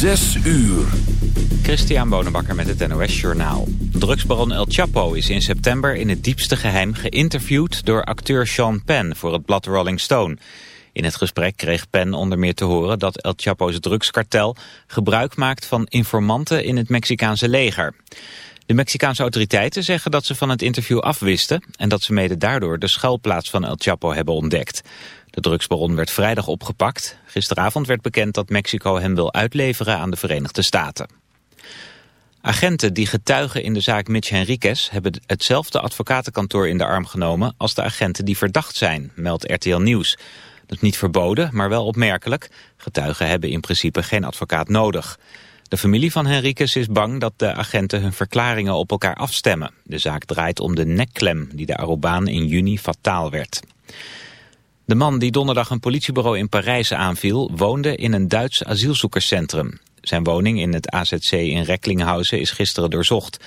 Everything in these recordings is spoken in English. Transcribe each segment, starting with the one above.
Zes uur. Christian Bonenbakker met het NOS Journaal. Drugsbaron El Chapo is in september in het diepste geheim geïnterviewd door acteur Sean Penn voor het blad Rolling Stone. In het gesprek kreeg Penn onder meer te horen dat El Chapo's drugskartel gebruik maakt van informanten in het Mexicaanse leger. De Mexicaanse autoriteiten zeggen dat ze van het interview afwisten en dat ze mede daardoor de schuilplaats van El Chapo hebben ontdekt. De drugsbaron werd vrijdag opgepakt. Gisteravond werd bekend dat Mexico hem wil uitleveren aan de Verenigde Staten. Agenten die getuigen in de zaak Mitch Henriquez hebben hetzelfde advocatenkantoor in de arm genomen als de agenten die verdacht zijn, meldt RTL Nieuws. Dat is niet verboden, maar wel opmerkelijk. Getuigen hebben in principe geen advocaat nodig. De familie van Henriquez is bang dat de agenten hun verklaringen op elkaar afstemmen. De zaak draait om de nekklem die de Arobaan in juni fataal werd. De man die donderdag een politiebureau in Parijs aanviel... woonde in een Duits asielzoekerscentrum. Zijn woning in het AZC in Recklinghausen is gisteren doorzocht.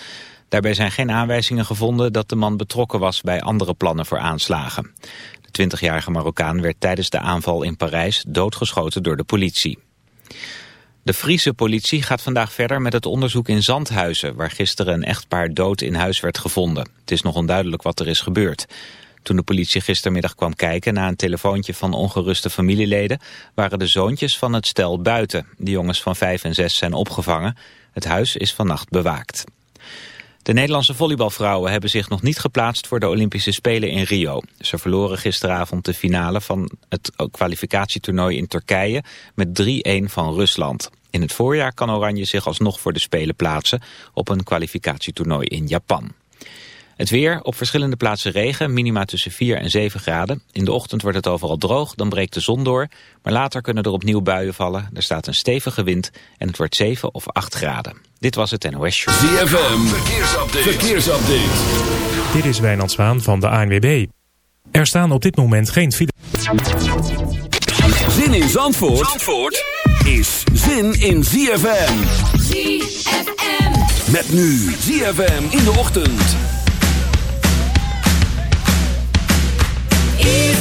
Daarbij zijn geen aanwijzingen gevonden dat de man betrokken was... bij andere plannen voor aanslagen. De 20-jarige Marokkaan werd tijdens de aanval in Parijs doodgeschoten door de politie. De Friese politie gaat vandaag verder met het onderzoek in Zandhuizen... waar gisteren een echtpaar dood in huis werd gevonden. Het is nog onduidelijk wat er is gebeurd. Toen de politie gistermiddag kwam kijken na een telefoontje van ongeruste familieleden... waren de zoontjes van het stel buiten. De jongens van vijf en zes zijn opgevangen. Het huis is vannacht bewaakt. De Nederlandse volleybalvrouwen hebben zich nog niet geplaatst voor de Olympische Spelen in Rio. Ze verloren gisteravond de finale van het kwalificatietoernooi in Turkije met 3-1 van Rusland. In het voorjaar kan Oranje zich alsnog voor de Spelen plaatsen op een kwalificatietoernooi in Japan. Het weer, op verschillende plaatsen regen, minima tussen 4 en 7 graden. In de ochtend wordt het overal droog, dan breekt de zon door. Maar later kunnen er opnieuw buien vallen. Er staat een stevige wind en het wordt 7 of 8 graden. Dit was het NOS Show. ZFM, verkeersupdate. verkeersupdate. Dit is Wijnand Zwaan van de ANWB. Er staan op dit moment geen file. Zin in Zandvoort, Zandvoort is zin in ZFM. ZFM. Met nu ZFM in de ochtend. You.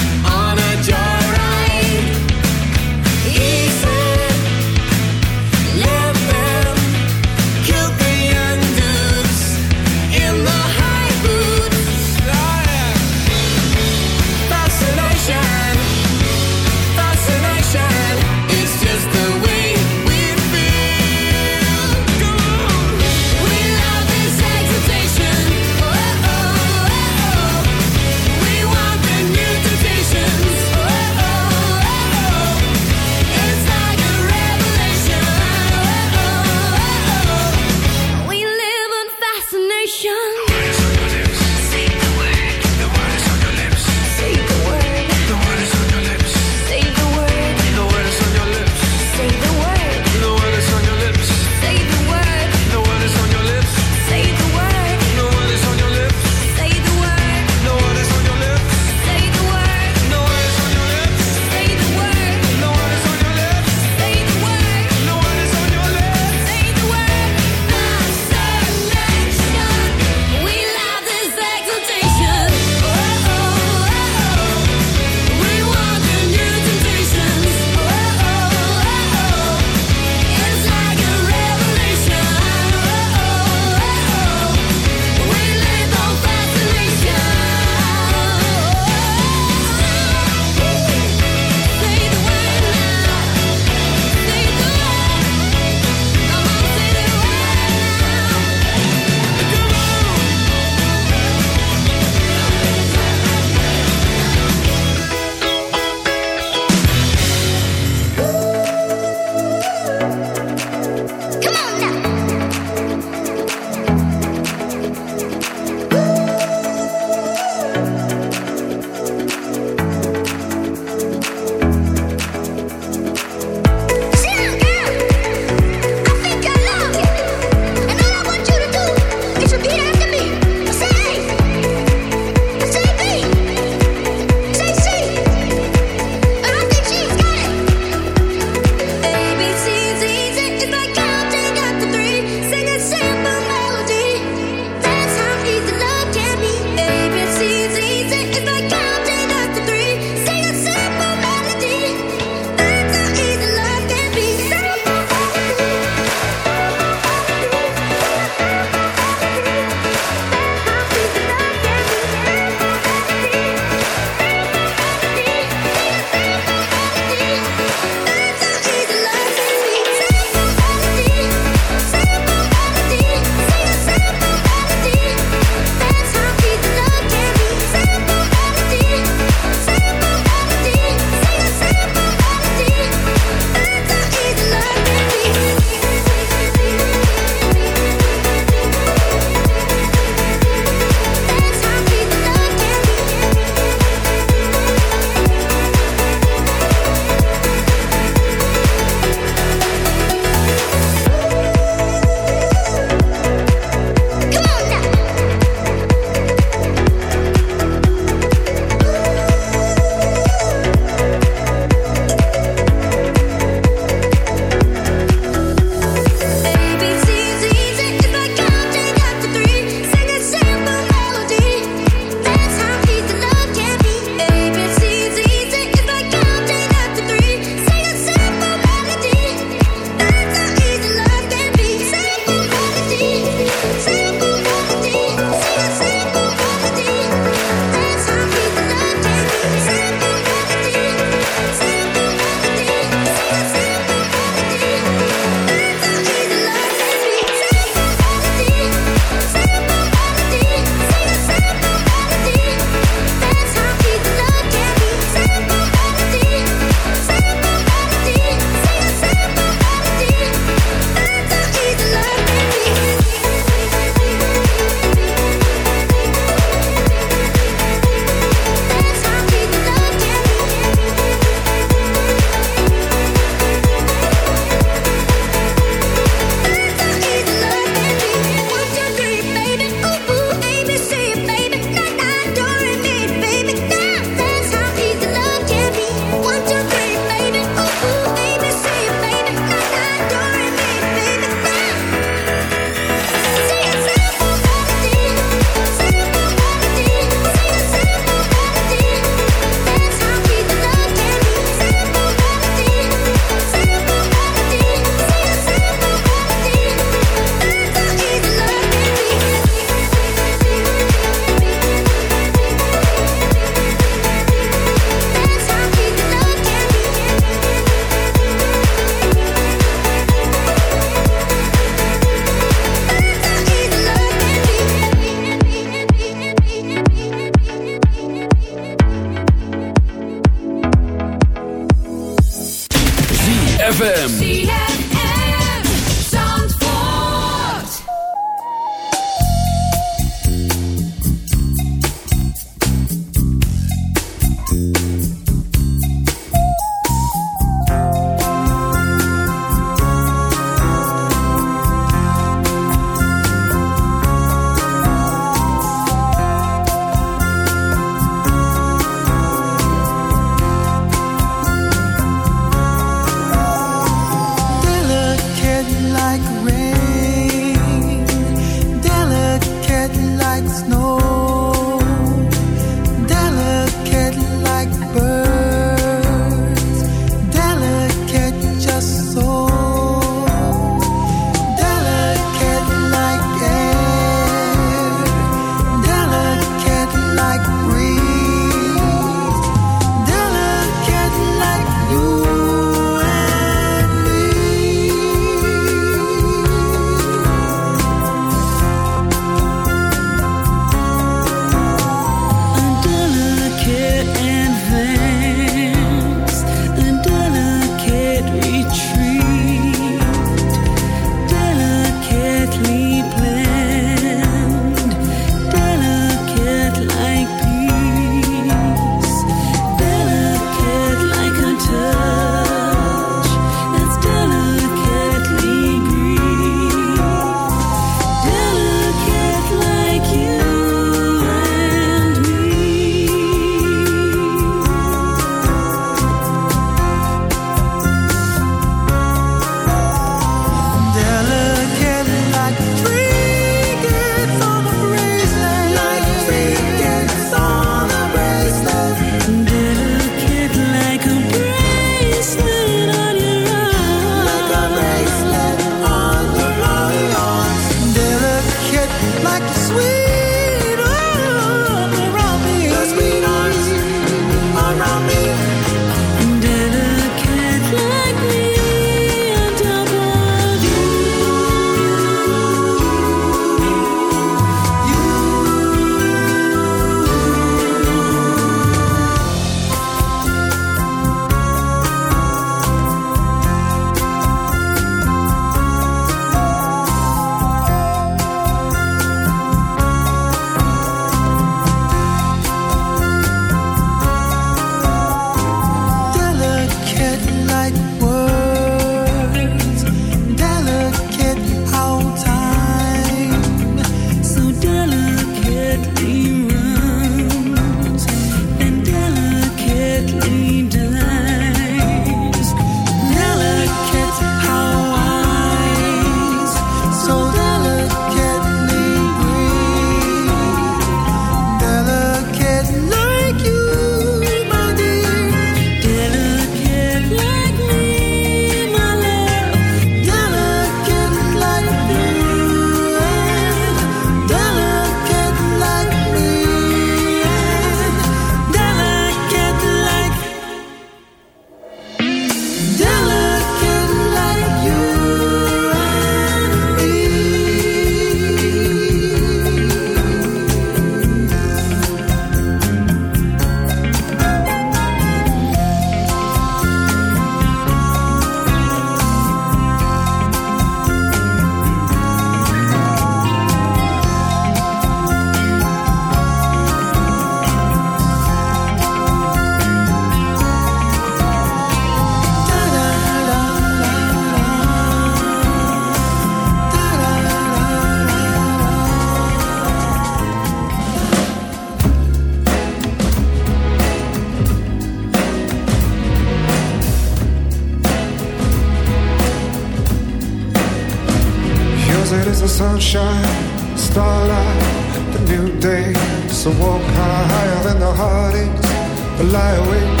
lie awake,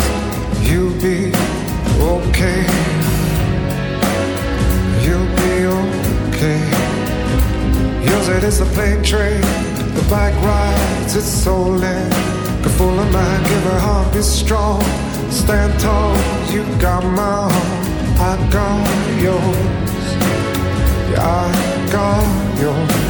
you'll be okay. You'll be okay. Yours it is a plane train, the bike rides its soul in. A full of mind, give her heart be strong. Stand tall, you got my heart, I got yours. Yeah, I got yours.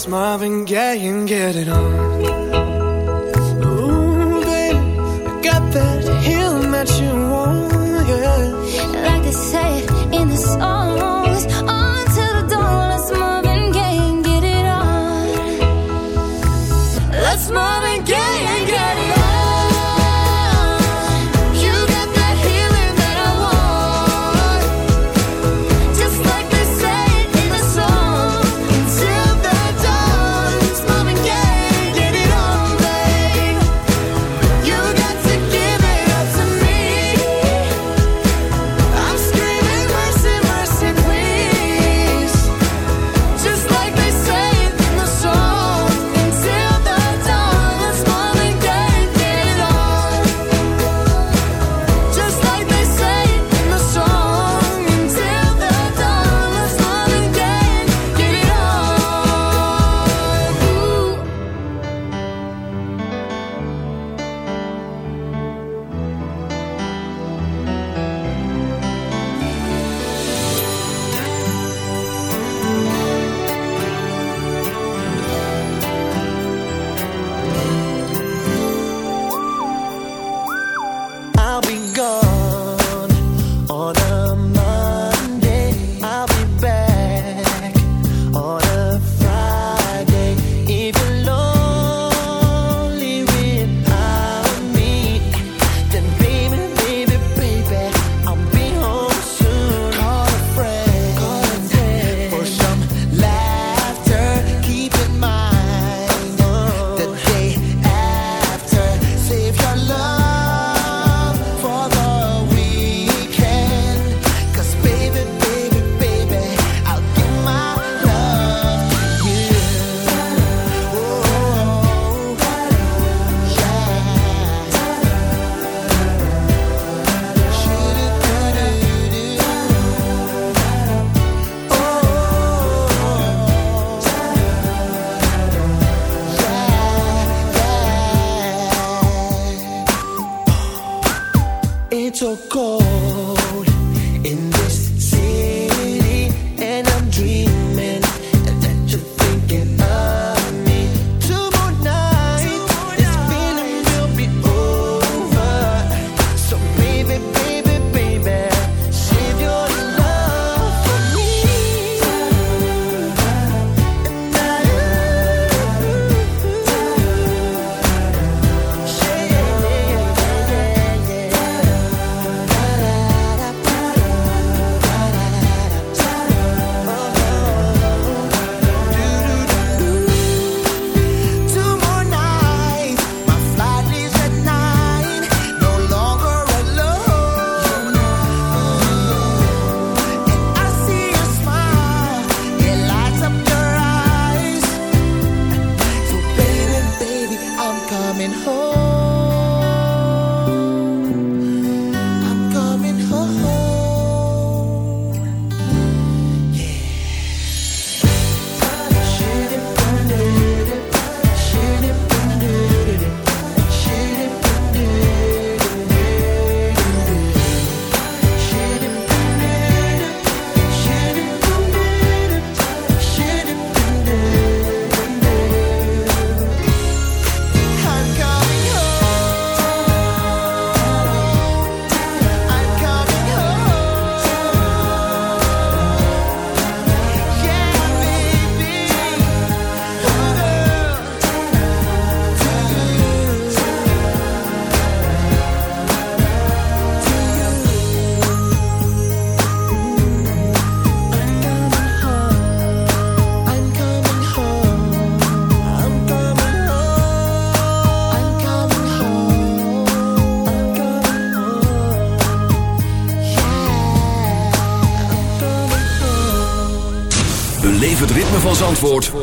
It's Marvin Gaye and get it on. Ooh, baby, I got that healing that you want, yeah. Like they say in the songs, the dawn. Let's Marvin Gaye and get it on. Let's Marvin.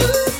you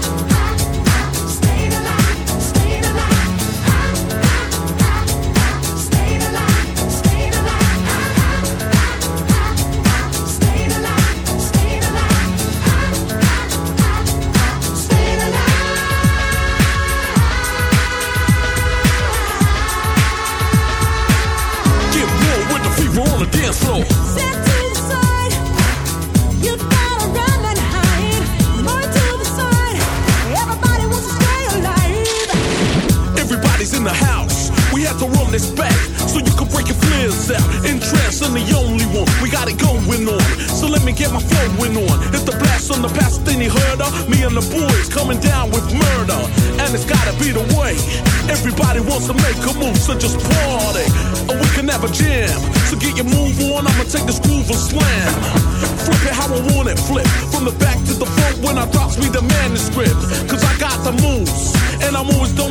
Make a move, so just party. Or we can have a jam. So get your move on, I'ma take this groove and slam. Flip it how I want it, flip. From the back to the front when I drops me the manuscript. Cause I got the moves. And I'm always on